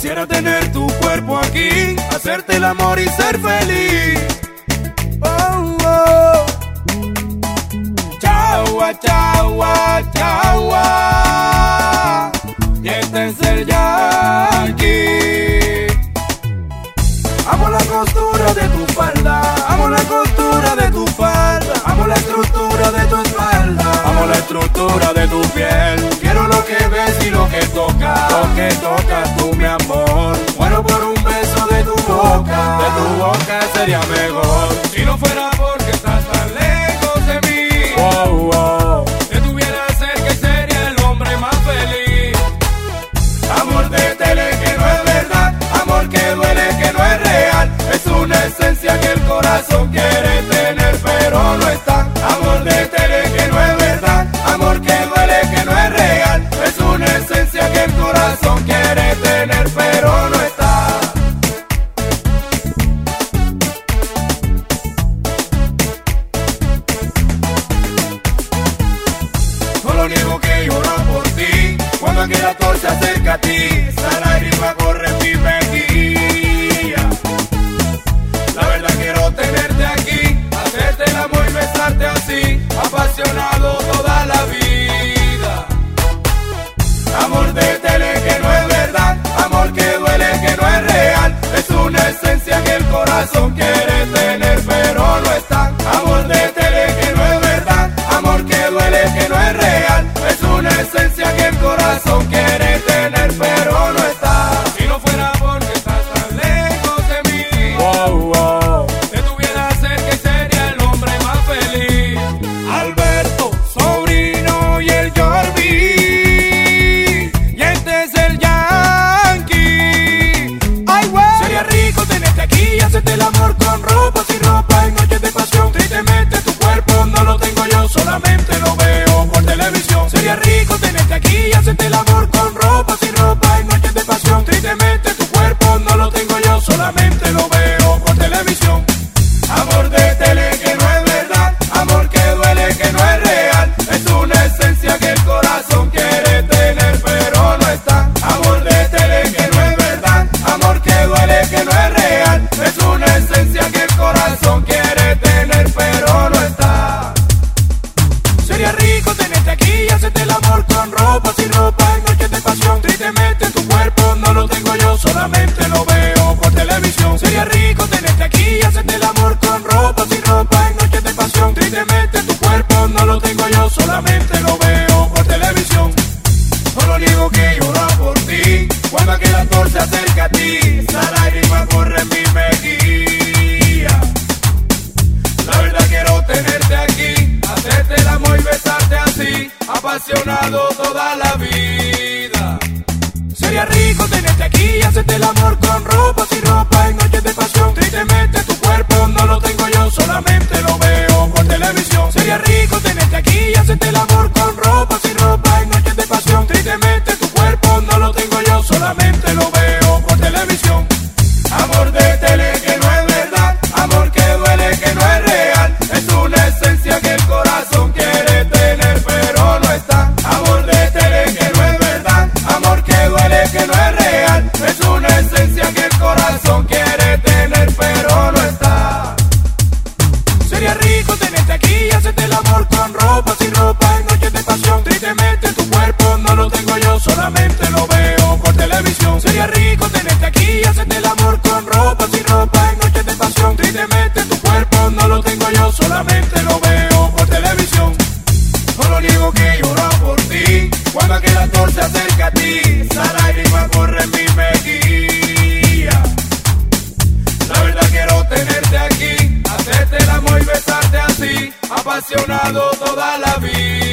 Quisiera tener tu cuerpo aquí, hacerte el amor y ser feliz. Oh, oh. Chagua, ah, chagua, ah, chagua. Ah. Y este es el. Amo la costura de tu falda, amo la costura de tu falda, amo la estructura de tu espalda, amo la estructura de tu piel. Quiero lo que que toca, lo que toca tú, mi amor. Bueno, por un beso de tu boca, de tu boca sería mejor. Si no fuera porque estás tan lejos de mí, wow, wow. te tuviera cerca y sería el hombre más feliz. Amor de tele que no es verdad, amor que duele que no es real. Es una esencia que el corazón quiere tener, pero no está. cuando quiera torce acerca a ti. solamente lo ve. que a ti esa lágrima corre en mi mejilla. La verdad quiero tenerte aquí, hacerte el amor y besarte así, apasionado. con ropa, sin ropa, en noches de pasión. Tristemente tu cuerpo no lo tengo yo, solamente lo veo por televisión. Sería rico tenerte aquí y hacerte el amor con ropa, sin ropa, en noches de pasión. Tristemente tu cuerpo no lo tengo yo, solamente lo veo por televisión. No lo niego que lloro por ti, cuando aquel actor se acerca a ti, esa lágrima corre en mi mejilla. apasionado toda la vida.